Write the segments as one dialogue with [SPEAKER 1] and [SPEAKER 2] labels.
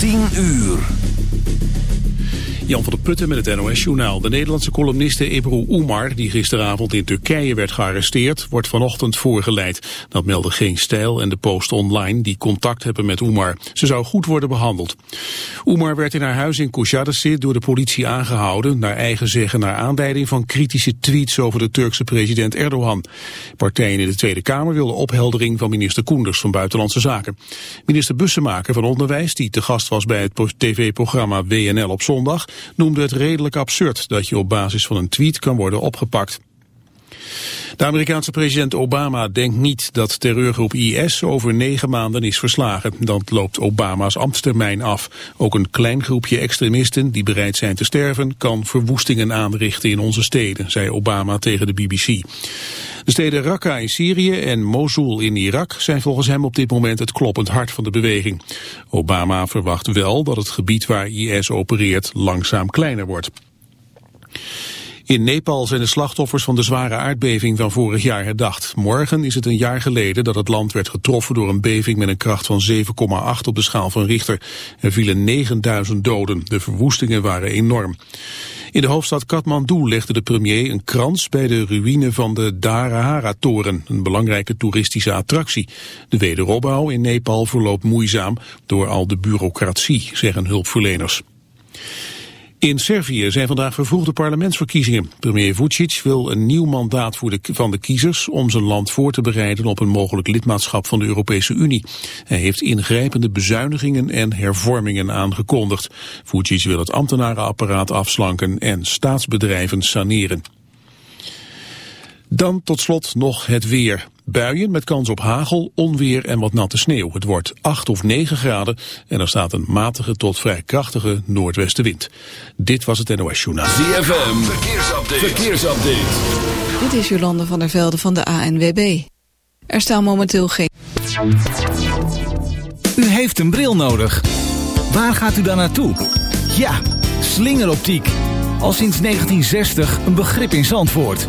[SPEAKER 1] 10 uur.
[SPEAKER 2] Jan van der Putten met het NOS-journaal. De Nederlandse columniste Ebru Umar, die gisteravond in Turkije werd gearresteerd, wordt vanochtend voorgeleid. Dat melden Geen Stijl en de Post Online, die contact hebben met Umar. Ze zou goed worden behandeld. Umar werd in haar huis in Kuşadası door de politie aangehouden, naar eigen zeggen naar aanleiding van kritische tweets over de Turkse president Erdogan. Partijen in de Tweede Kamer wilden opheldering van minister Koenders van Buitenlandse Zaken. Minister Bussemaker van Onderwijs, die te gast was bij het tv-programma WNL op zondag, noemde het redelijk absurd dat je op basis van een tweet kan worden opgepakt. De Amerikaanse president Obama denkt niet dat terreurgroep IS over negen maanden is verslagen. Dan loopt Obama's ambtstermijn af. Ook een klein groepje extremisten die bereid zijn te sterven... kan verwoestingen aanrichten in onze steden, zei Obama tegen de BBC. De steden Raqqa in Syrië en Mosul in Irak zijn volgens hem op dit moment het kloppend hart van de beweging. Obama verwacht wel dat het gebied waar IS opereert langzaam kleiner wordt. In Nepal zijn de slachtoffers van de zware aardbeving van vorig jaar herdacht. Morgen is het een jaar geleden dat het land werd getroffen door een beving met een kracht van 7,8 op de schaal van Richter. Er vielen 9000 doden. De verwoestingen waren enorm. In de hoofdstad Kathmandu legde de premier een krans bij de ruïne van de Dharahara-toren, een belangrijke toeristische attractie. De wederopbouw in Nepal verloopt moeizaam door al de bureaucratie, zeggen hulpverleners. In Servië zijn vandaag vervroegde parlementsverkiezingen. Premier Vucic wil een nieuw mandaat voor de, van de kiezers om zijn land voor te bereiden op een mogelijk lidmaatschap van de Europese Unie. Hij heeft ingrijpende bezuinigingen en hervormingen aangekondigd. Vucic wil het ambtenarenapparaat afslanken en staatsbedrijven saneren. Dan tot slot nog het weer. Buien met kans op hagel, onweer en wat natte sneeuw. Het wordt 8 of 9 graden en er staat een matige tot vrij krachtige noordwestenwind. Dit was het NOS Journaal.
[SPEAKER 1] ZFM, verkeersupdate. verkeersupdate.
[SPEAKER 3] Dit is Jolande van der Velde van de ANWB. Er staan momenteel geen...
[SPEAKER 4] U heeft een bril nodig. Waar gaat u dan naartoe? Ja, slingeroptiek. Al sinds 1960 een begrip in Zandvoort.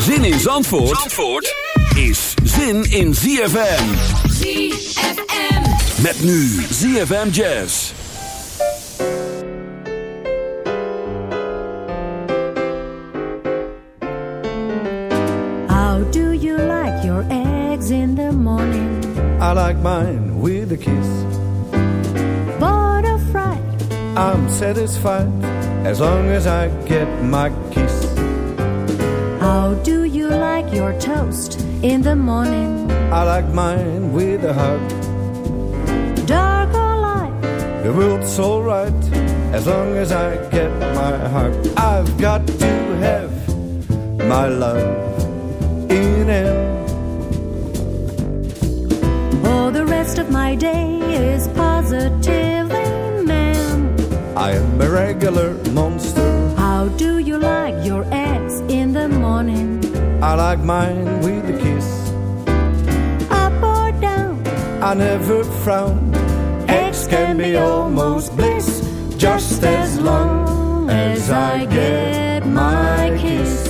[SPEAKER 1] Zin in Zandvoort, Zandvoort is zin in ZFM.
[SPEAKER 5] ZFM.
[SPEAKER 1] Met nu ZFM Jazz.
[SPEAKER 6] How do you like your eggs in the morning?
[SPEAKER 7] I like mine with a kiss.
[SPEAKER 6] Bored or fried?
[SPEAKER 7] I'm satisfied as long as I get my kiss.
[SPEAKER 6] How do you like your toast in the morning?
[SPEAKER 7] I like mine with a hug.
[SPEAKER 6] Dark or light?
[SPEAKER 7] The world's alright as long as I get my hug. I've got to have my love in him.
[SPEAKER 6] Oh, the rest of my day is positively man.
[SPEAKER 7] I am a regular monster.
[SPEAKER 6] How do you like your
[SPEAKER 7] I like mine with a kiss.
[SPEAKER 6] Up or down?
[SPEAKER 7] I never frown. Eggs can be almost bliss, just as long as I get my kiss.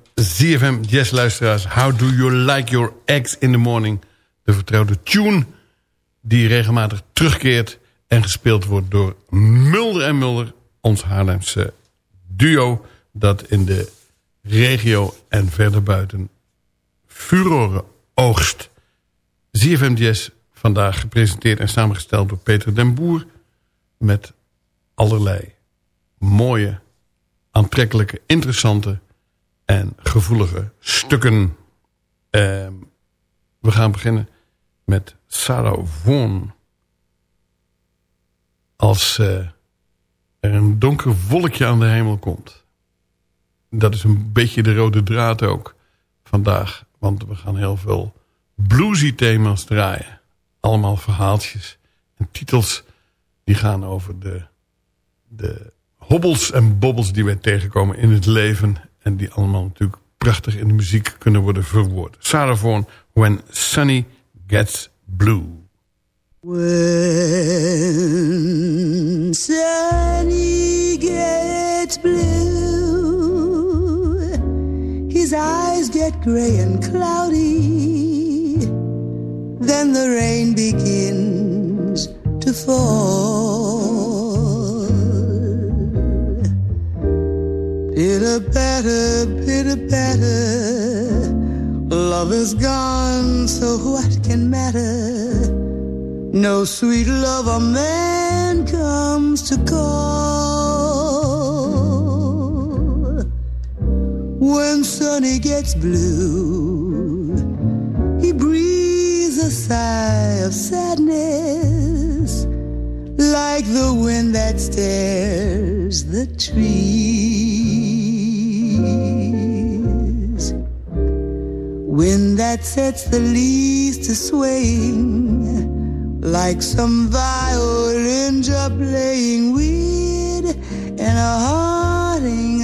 [SPEAKER 5] ZFM Jazz luisteraars. How do you like your eggs in the morning? De vertrouwde tune die regelmatig terugkeert en gespeeld wordt door Mulder en Mulder. Ons Haarlemse duo dat in de regio en verder buiten furoren oogst. ZFM Jazz vandaag gepresenteerd en samengesteld door Peter den Boer... met allerlei mooie, aantrekkelijke, interessante en gevoelige stukken. Ehm, we gaan beginnen met Sarah Vaughan. Als eh, er een donker wolkje aan de hemel komt. Dat is een beetje de rode draad ook vandaag. Want we gaan heel veel bluesy thema's draaien. Allemaal verhaaltjes en titels die gaan over de, de hobbels en bobbels die wij tegenkomen in het leven. En die allemaal natuurlijk prachtig in de muziek kunnen worden verwoord. Vaughan, When Sunny Gets Blue.
[SPEAKER 8] When sunny gets blue, his eyes get gray and cloudy. Then the rain begins to fall. Pitter better, pitter patter. Love is gone, so what can matter? No sweet love lover man comes to call. When Sunny gets blue, he breathes a sigh of sadness, like the wind that stirs the trees. Wind that sets the leaves to swaying like some violins are playing weird and a haunting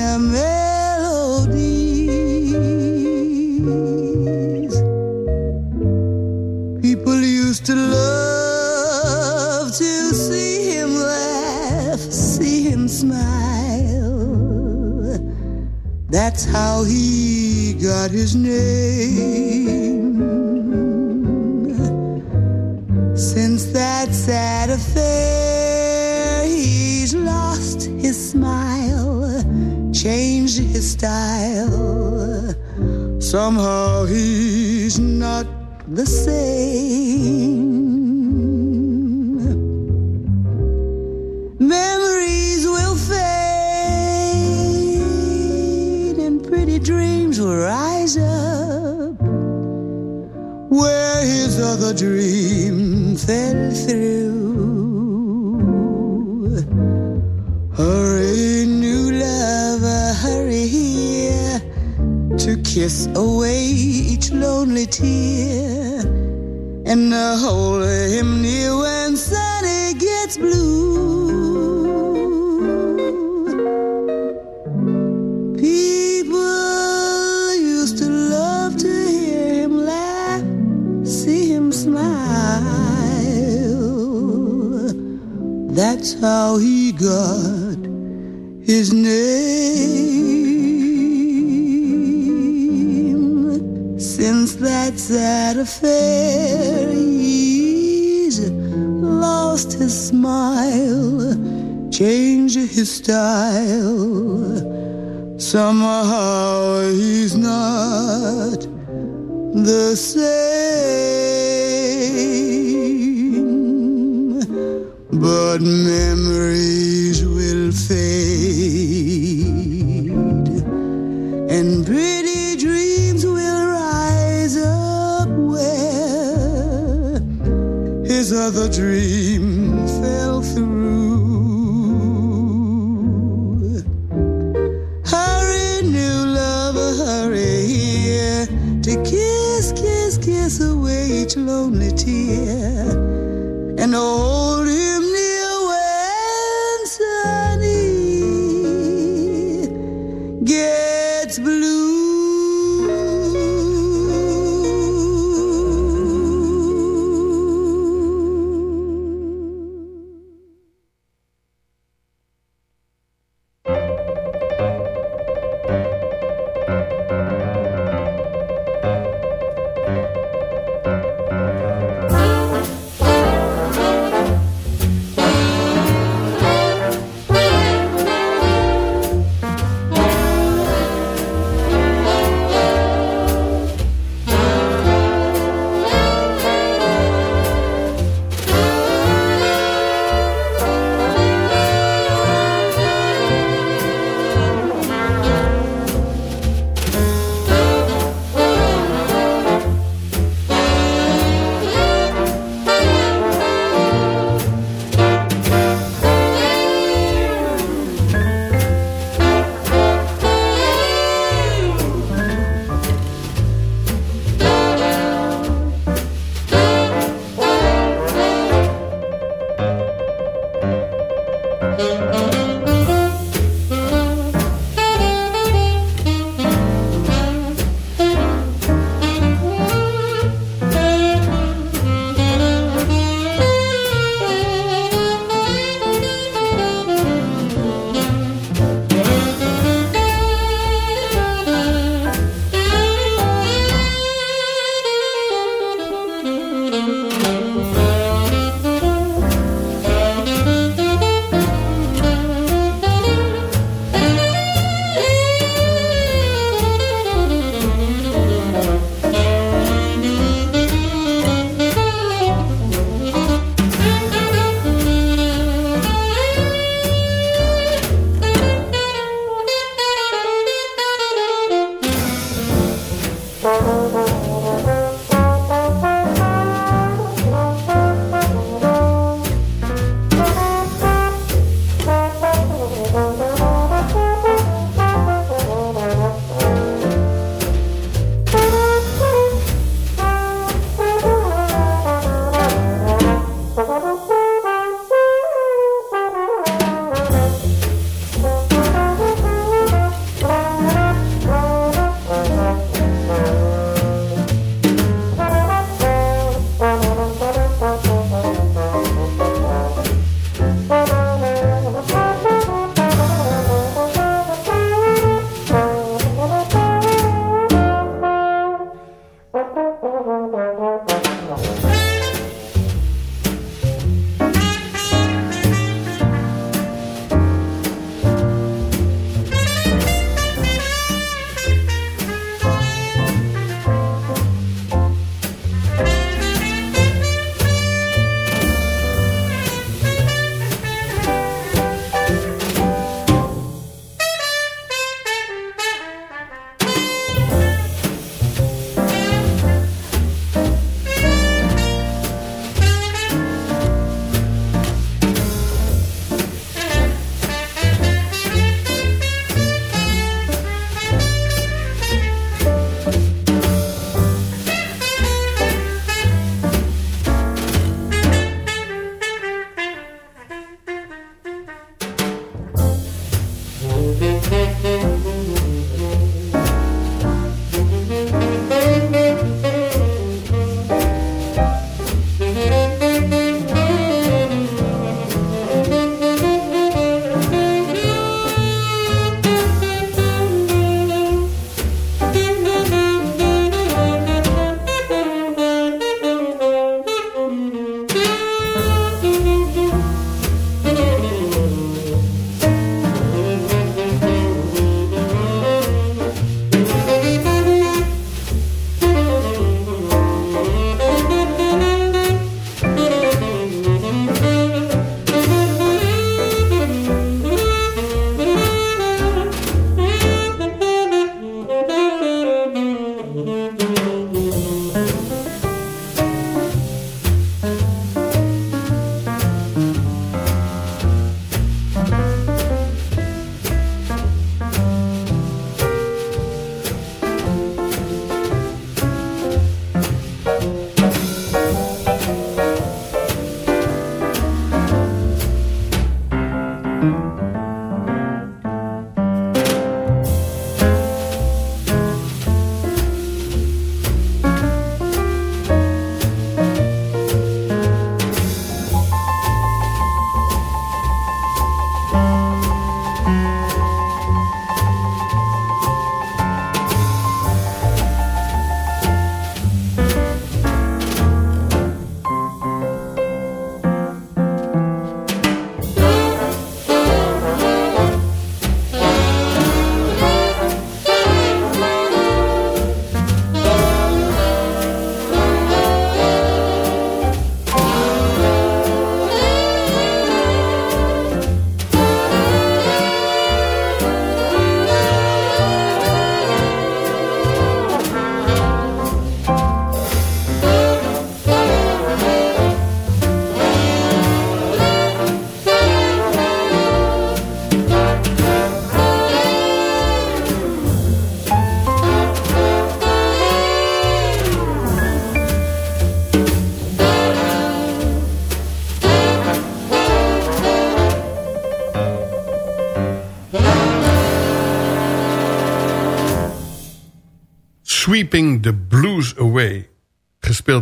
[SPEAKER 8] That's how he got his name. Since that sad affair, he's lost his smile, changed his style. Somehow he's not the same. Other dream fell through. Hurry, new lover, hurry here to kiss away each lonely tear and hold him near when sunny gets blue. That's how he got his name. Since that sad affair, he's lost his smile, changed his style. Somehow he's not the same, good memories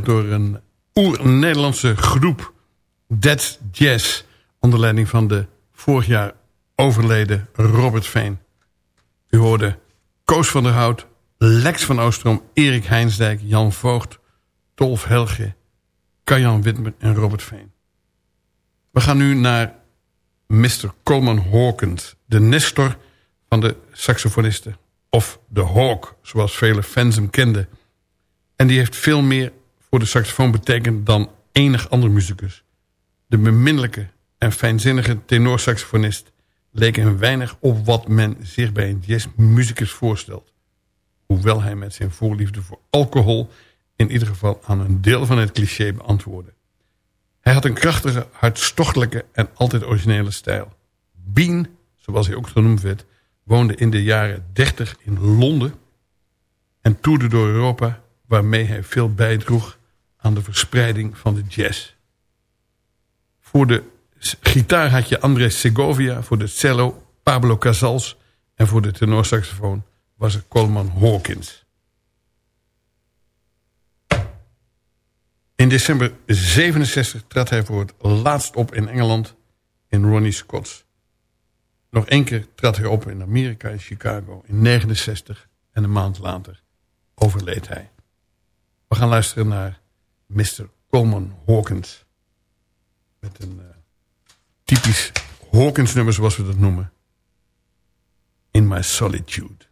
[SPEAKER 5] Door een oer-Nederlandse groep Dead Jazz. Onder leiding van de vorig jaar overleden Robert Veen. U hoorde Koos van der Hout, Lex van Oostrom, Erik Heinsdijk, Jan Voogd, Tolf Helge, Kajan Witmer en Robert Veen. We gaan nu naar Mr. Coleman Hawkins, de nestor van de saxofonisten of de Hawk, zoals vele fans hem kenden. En die heeft veel meer voor de saxofoon betekend dan enig ander muzikus. De beminnelijke en fijnzinnige tenorsaxofonist leek een weinig op wat men zich bij een jazzmuzikus voorstelt. Hoewel hij met zijn voorliefde voor alcohol in ieder geval aan een deel van het cliché beantwoordde. Hij had een krachtige, hartstochtelijke en altijd originele stijl. Bean, zoals hij ook genoemd werd, woonde in de jaren 30 in Londen en toerde door Europa waarmee hij veel bijdroeg aan de verspreiding van de jazz. Voor de gitaar had je André Segovia, voor de cello Pablo Casals en voor de tenorsaxofoon was het Coleman Hawkins. In december 67 trad hij voor het laatst op in Engeland in Ronnie Scott's nog één keer trad hij op in Amerika, in Chicago, in 69. En een maand later overleed hij. We gaan luisteren naar Mr. Coleman Hawkins. Met een uh, typisch Hawkins nummer zoals we dat noemen. In My Solitude.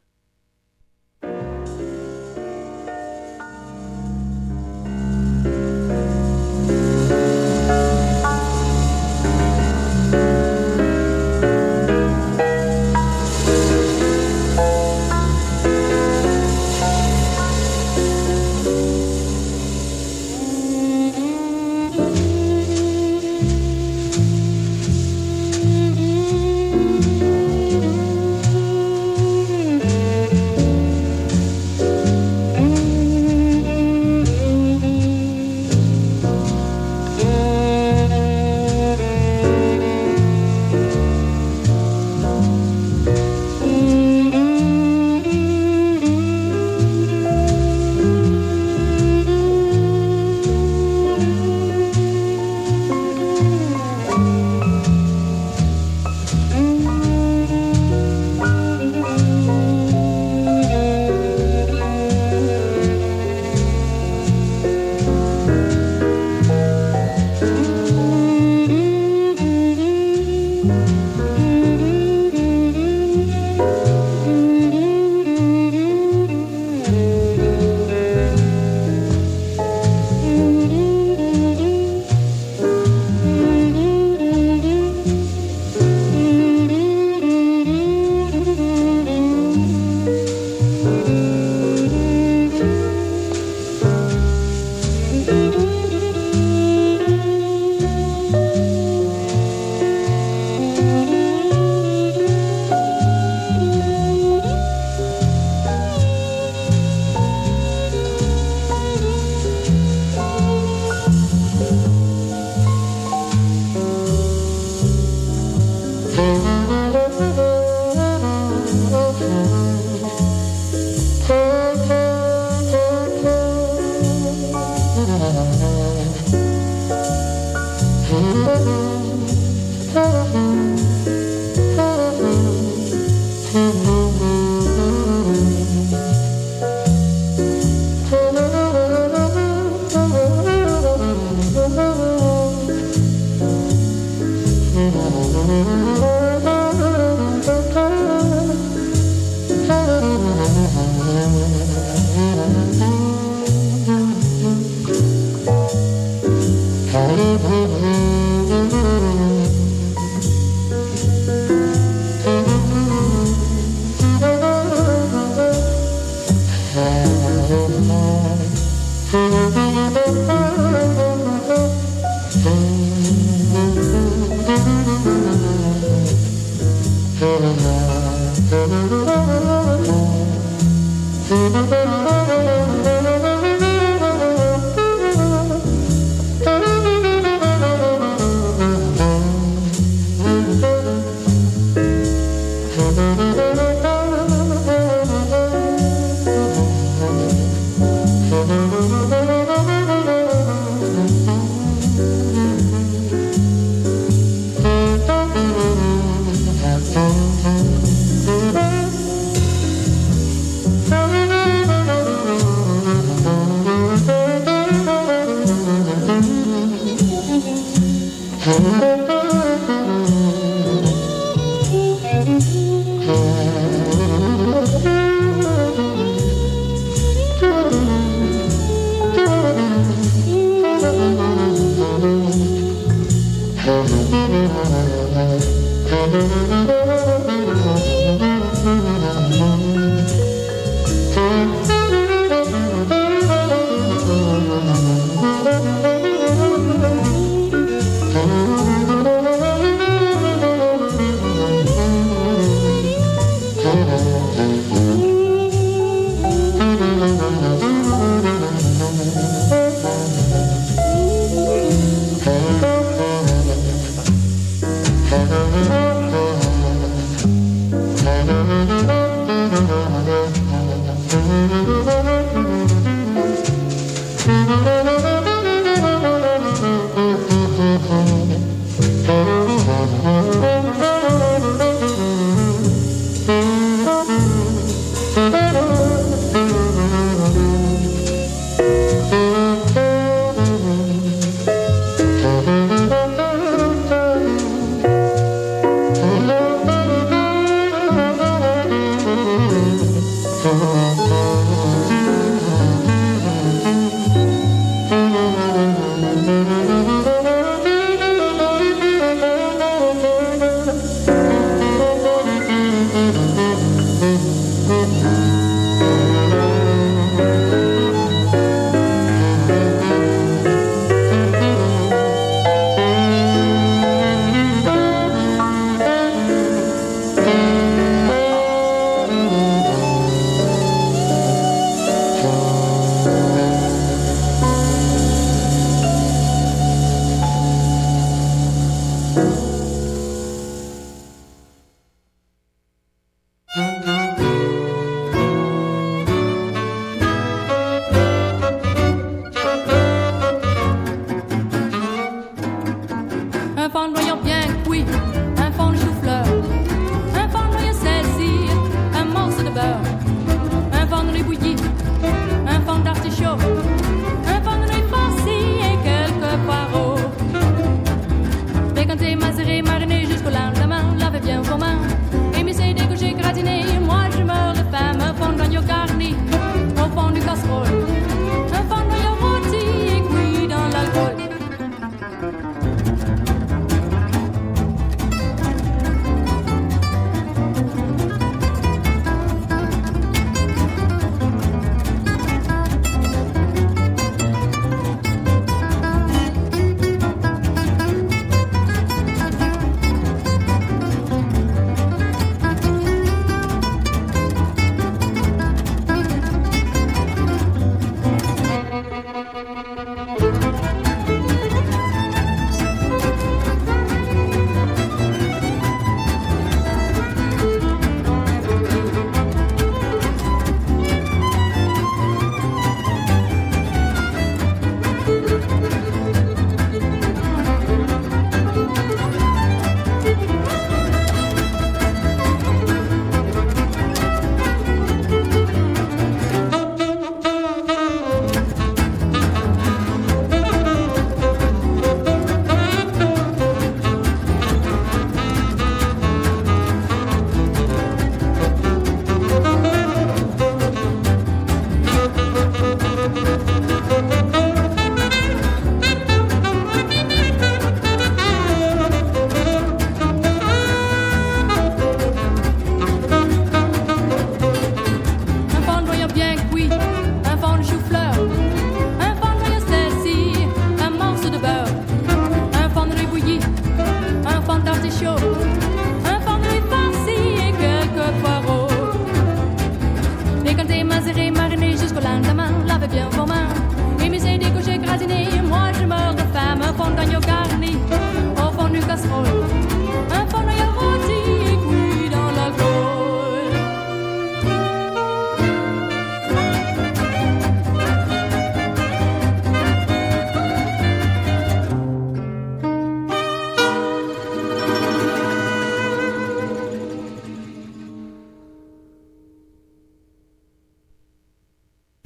[SPEAKER 9] Un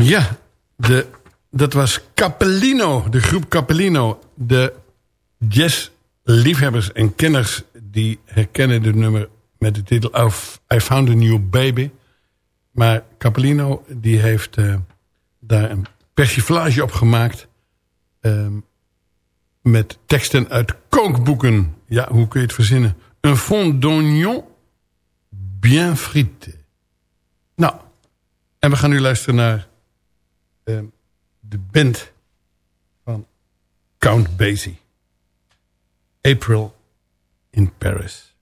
[SPEAKER 5] Ja, de, dat was Capellino, de groep Capellino. De jazzliefhebbers en kenners die herkennen de nummer met de titel I Found a New Baby. Maar Capellino die heeft uh, daar een persiflage op gemaakt... Um, met teksten uit kookboeken. Ja, hoe kun je het verzinnen? Un fond d'oignon bien frité. Nou, en we gaan nu luisteren naar de band van Count Basie. April in Paris.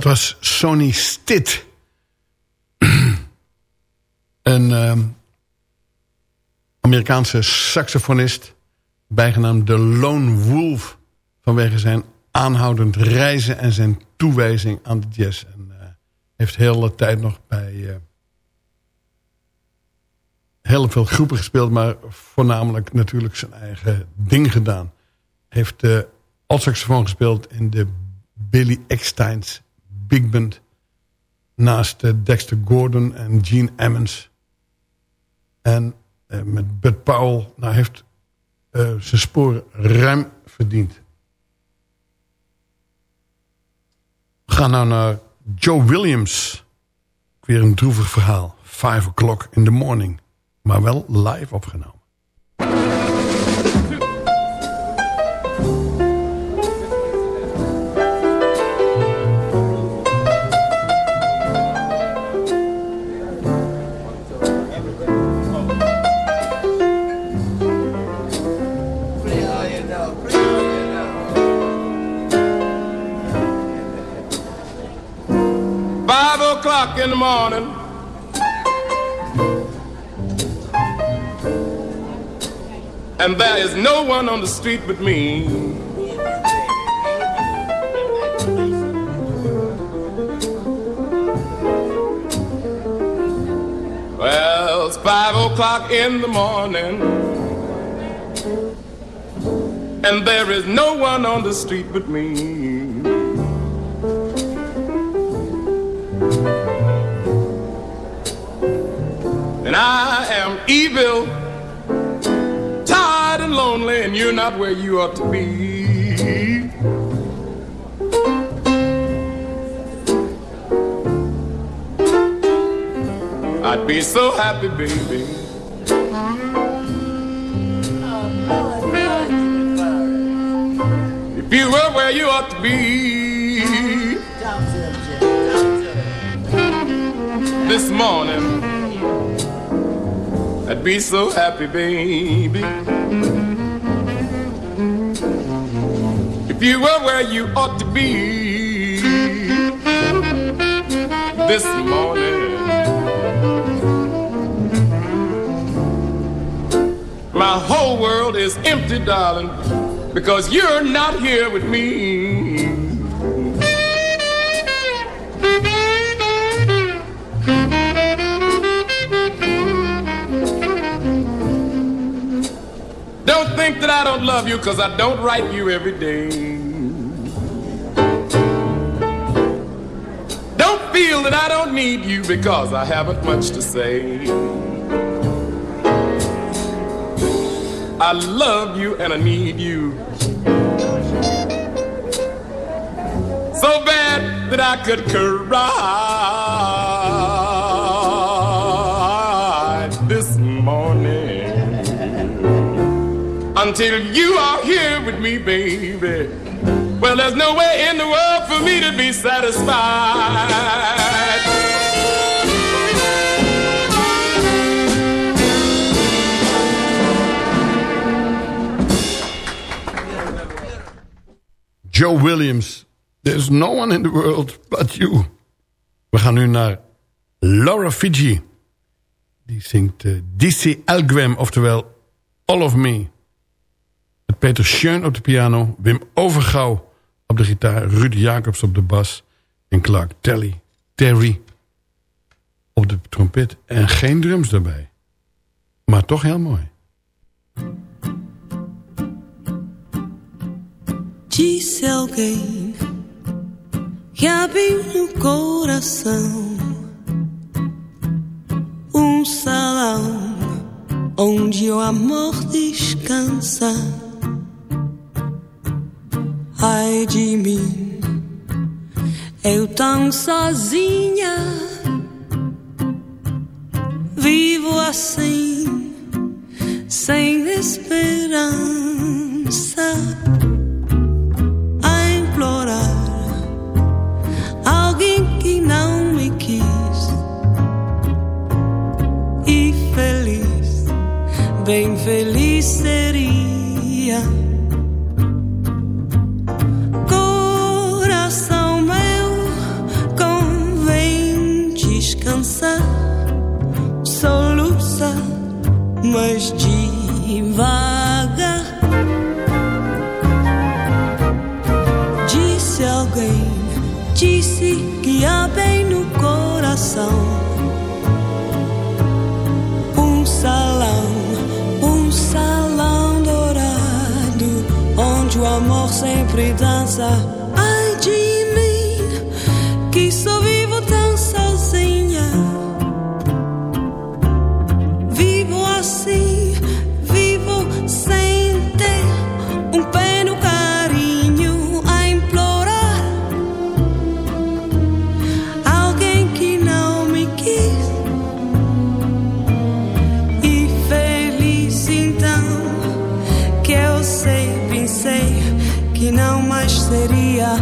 [SPEAKER 5] Dat was Sonny Stitt. een ehm, Amerikaanse saxofonist... bijgenaamd de Lone Wolf... vanwege zijn aanhoudend reizen en zijn toewijzing aan de jazz. En uh, heeft heel de tijd nog bij uh, heel veel groepen gespeeld... maar voornamelijk natuurlijk zijn eigen ding gedaan. Heeft uh, alt saxofoon gespeeld in de Billy Ecksteins Big Band... naast Dexter Gordon en Gene Emmons. En met Bud Powell nou, heeft zijn sporen ruim verdiend. We gaan nou naar Joe Williams. Weer een droevig verhaal. Five o'clock in the morning. Maar wel live opgenomen.
[SPEAKER 10] Morning. And there is no one on the street but me. Well, it's five o'clock in the morning. And there is no one on the street but me. I am evil, tired and lonely, and you're not where you ought to be. I'd be so happy, baby. If you were where you ought to be this morning. I'd be so happy, baby. If you were where you ought to be this morning. My whole world is empty, darling, because you're not here with me. That I don't love you, cause I don't write you every day. Don't feel that I don't need you, because I haven't much to say. I love you and I need you. So bad that I could cry until you are here with me, baby. Well, there's no way in the world for me to be satisfied.
[SPEAKER 5] Joe Williams. There's no one in the world but you. We gaan nu naar Laura Fiji. Die zingt uh, DC Alguem, oftewel All of Me. Met Peter Schön op de piano, Wim Overgouw op de gitaar... Ruud Jacobs op de bas en Clark Terry, Terry op de trompet. En geen drums daarbij. Maar toch heel mooi.
[SPEAKER 11] Que abriu no coração um salão onde o amor descansa. Ai de mim, eu tão sozinha, vivo assim, sem esperança. A implorar alguém que não me quis e feliz, bem feliz seria. Mas devagar. Disse alguém, disse que há bem no coração um salão, um salão dourado, onde o amor sempre dança. Não mais seria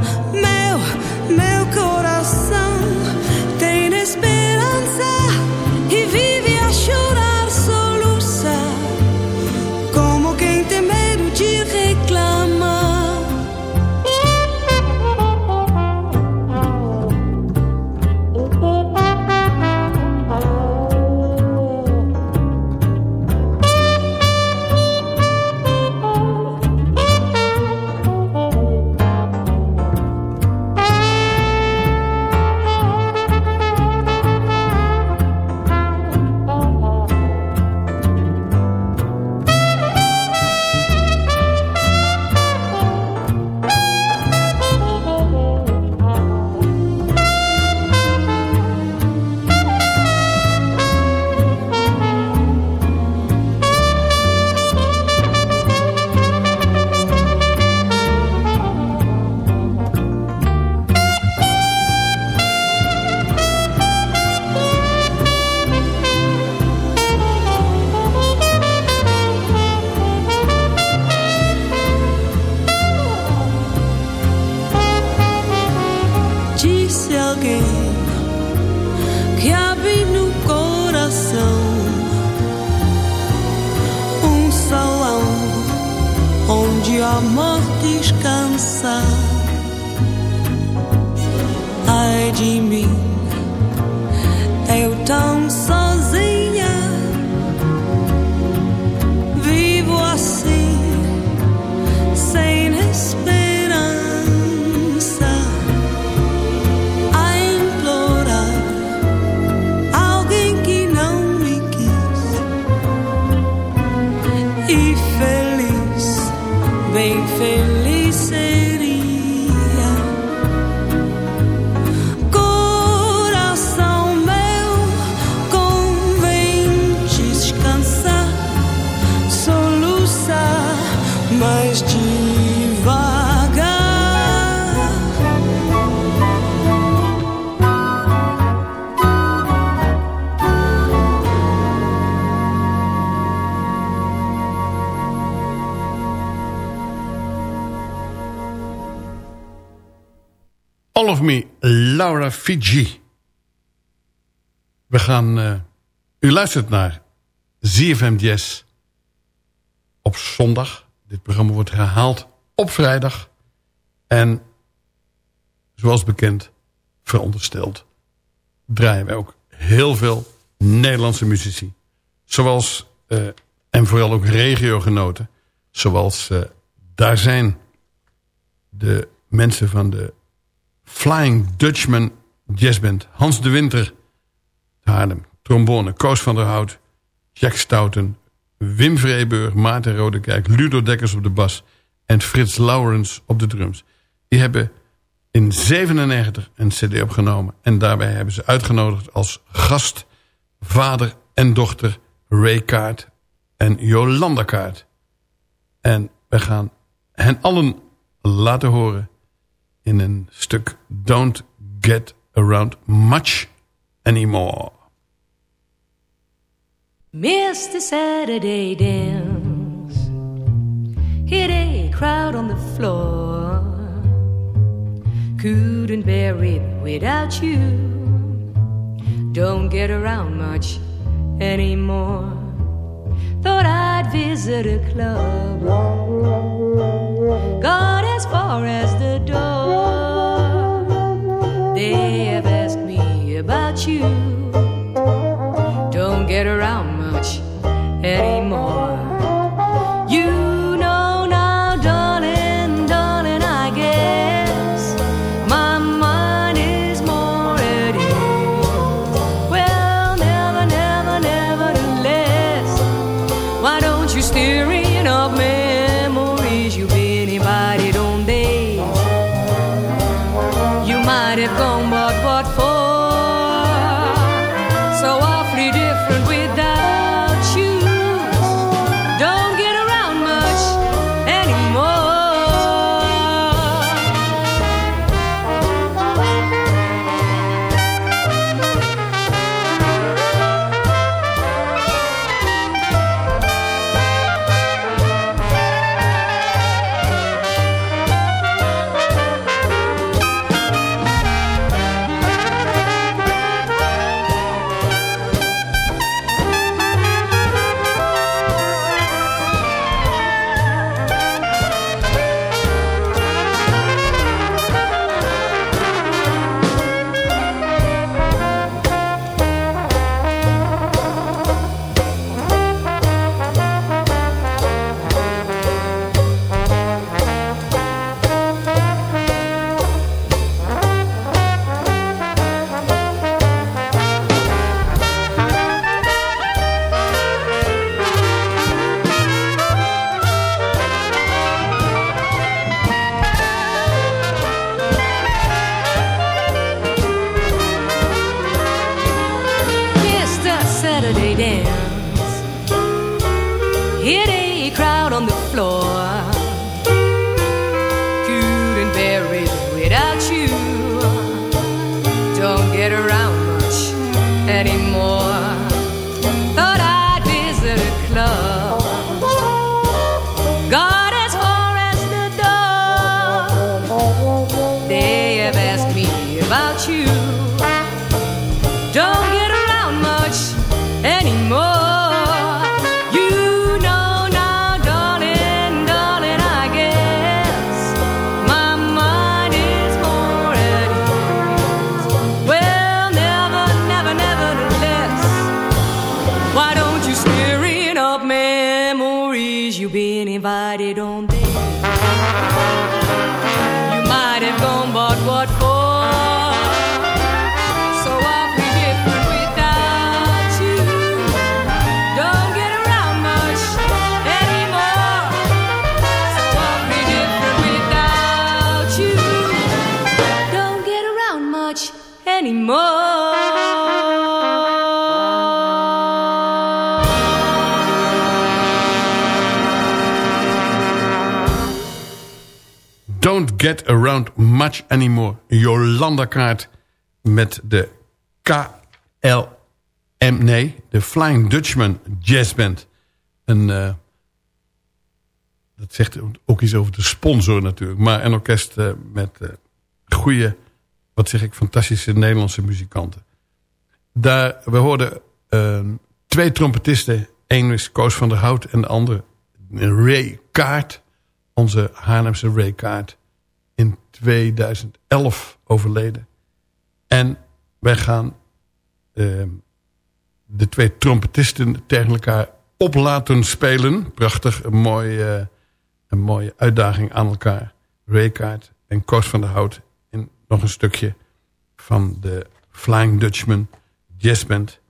[SPEAKER 11] Me,
[SPEAKER 5] Laura Fiji. We gaan... eh, u luistert naar ZFM Jazz op zondag. Dit programma wordt herhaald op vrijdag. En zoals bekend, verondersteld... draaien wij ook heel veel Nederlandse muzici. Zoals, eh, en vooral ook regiogenoten. Zoals eh, daar zijn de mensen van de Flying Dutchman Jazzband. Hans de Winter, Haarlem. Trombone, Koos van der Hout, Jack Stouten, Wim Vreeburg, Maarten Rodekijk, Ludo Dekkers op de bas en Frits Laurens op de drums. Die hebben in 97 een cd opgenomen en daarbij hebben ze uitgenodigd als gast vader en dochter Ray Kaart en Jolanda Kaart. En we gaan hen allen laten horen in een stuk Don't Get Around Much Anymore.
[SPEAKER 12] Mr. Saturday dance. Hit a crowd on the floor. Couldn't bear it without you. Don't get around much anymore. Thought I'd visit a club. Got as far as the door. They have asked me about you. Don't get around Anymore.
[SPEAKER 5] Jolanda kaart met de KLM, nee, de Flying Dutchman Jazz Band. En eh, dat zegt ook iets over de sponsor natuurlijk. Maar een orkest eh, met uh, goede, wat zeg ik, fantastische Nederlandse muzikanten. Daar, we hoorden twee trompetisten. Eén is Koos van der Hout en de andere Ray Kaart onze Haarlemse Ray Kaart in 2011 overleden. En wij gaan uh, de twee trompetisten tegen elkaar op laten spelen. Prachtig, een mooie, uh, een mooie uitdaging aan elkaar. Ray Kaart en Koos van der Hout in nog een stukje van de Flying Dutchman jazzband.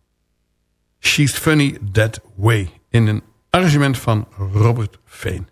[SPEAKER 5] She's Funny That Way in een arrangement van Robert Veen.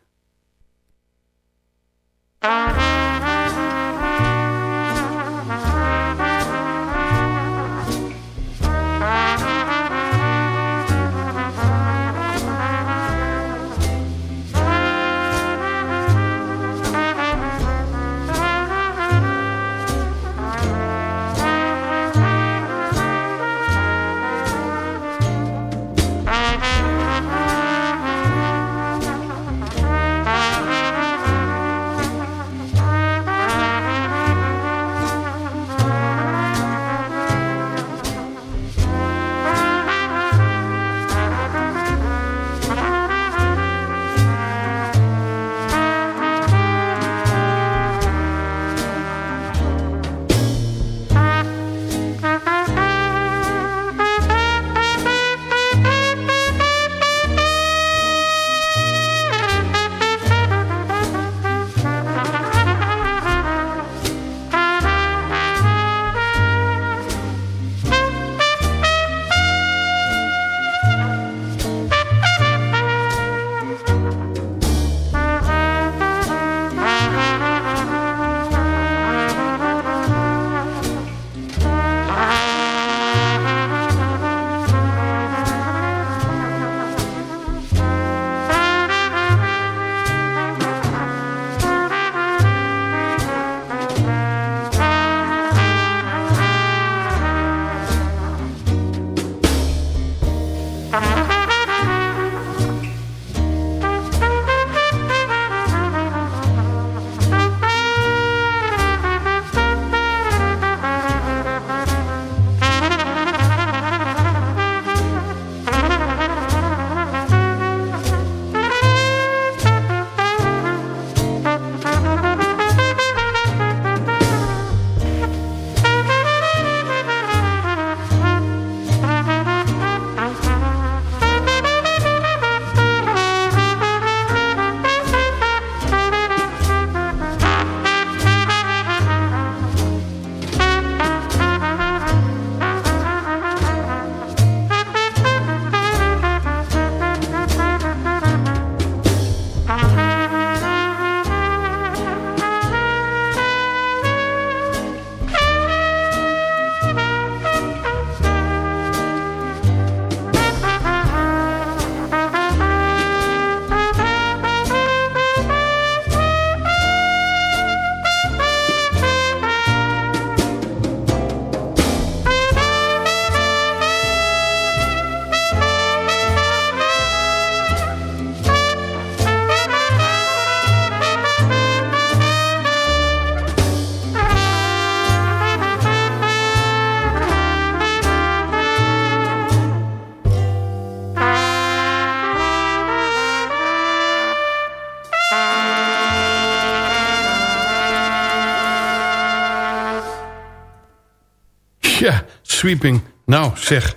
[SPEAKER 5] Sweeping. Nou, zeg.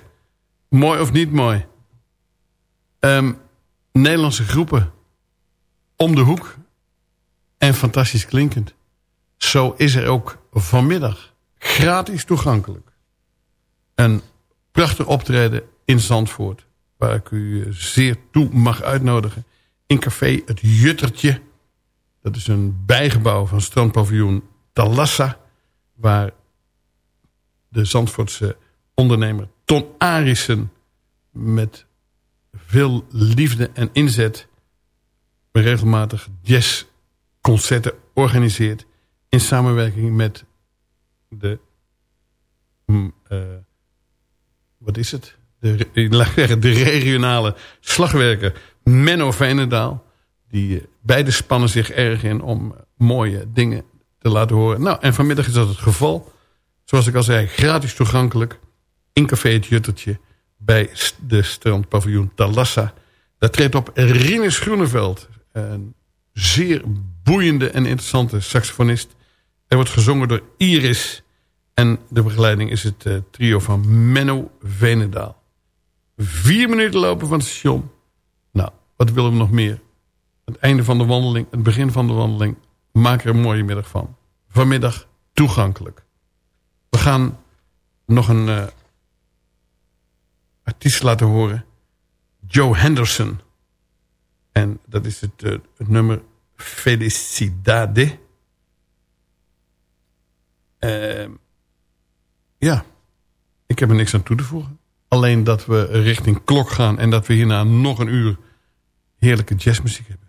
[SPEAKER 5] Mooi of niet mooi? Ehm, Nederlandse groepen. Om de hoek. En fantastisch klinkend. Zo is er ook vanmiddag. Gratis toegankelijk. Een prachtig optreden in Zandvoort. Waar ik u eh, zeer toe mag uitnodigen. In café Het Juttertje. Dat is een bijgebouw van strandpaviljoen Talassa. Waar de Zandvoortse ondernemer Ton Arissen... met veel liefde en inzet... regelmatig jazzconcerten organiseert... in samenwerking met de... mm, eh, wat is het? De, de regionale slagwerker Menno Veenendaal... die eh, beide spannen zich erg in om mooie dingen te laten horen. Nou, en vanmiddag is dat het geval... Zoals ik al zei, gratis toegankelijk. In Café Het Juttertje. Bij de strandpaviljoen Talassa. Daar treedt op Rinus Groeneveld. Een zeer boeiende en interessante saxofonist. Er wordt gezongen door Iris. En de begeleiding is het eh, trio van Menno Venendaal. Vier minuten lopen van het station. Nou, wat willen we nog meer? Het einde van de wandeling, het begin van de wandeling. Maak er een mooie middag van. Vanmiddag toegankelijk. We gaan nog een eh, artiest laten horen. Joe Henderson. En dat is het, eh, het nummer Felicidade. Ehm, ja, ik heb er niks aan toe te voegen. Alleen dat we richting klok gaan en dat we hierna nog een uur heerlijke jazzmuziek hebben.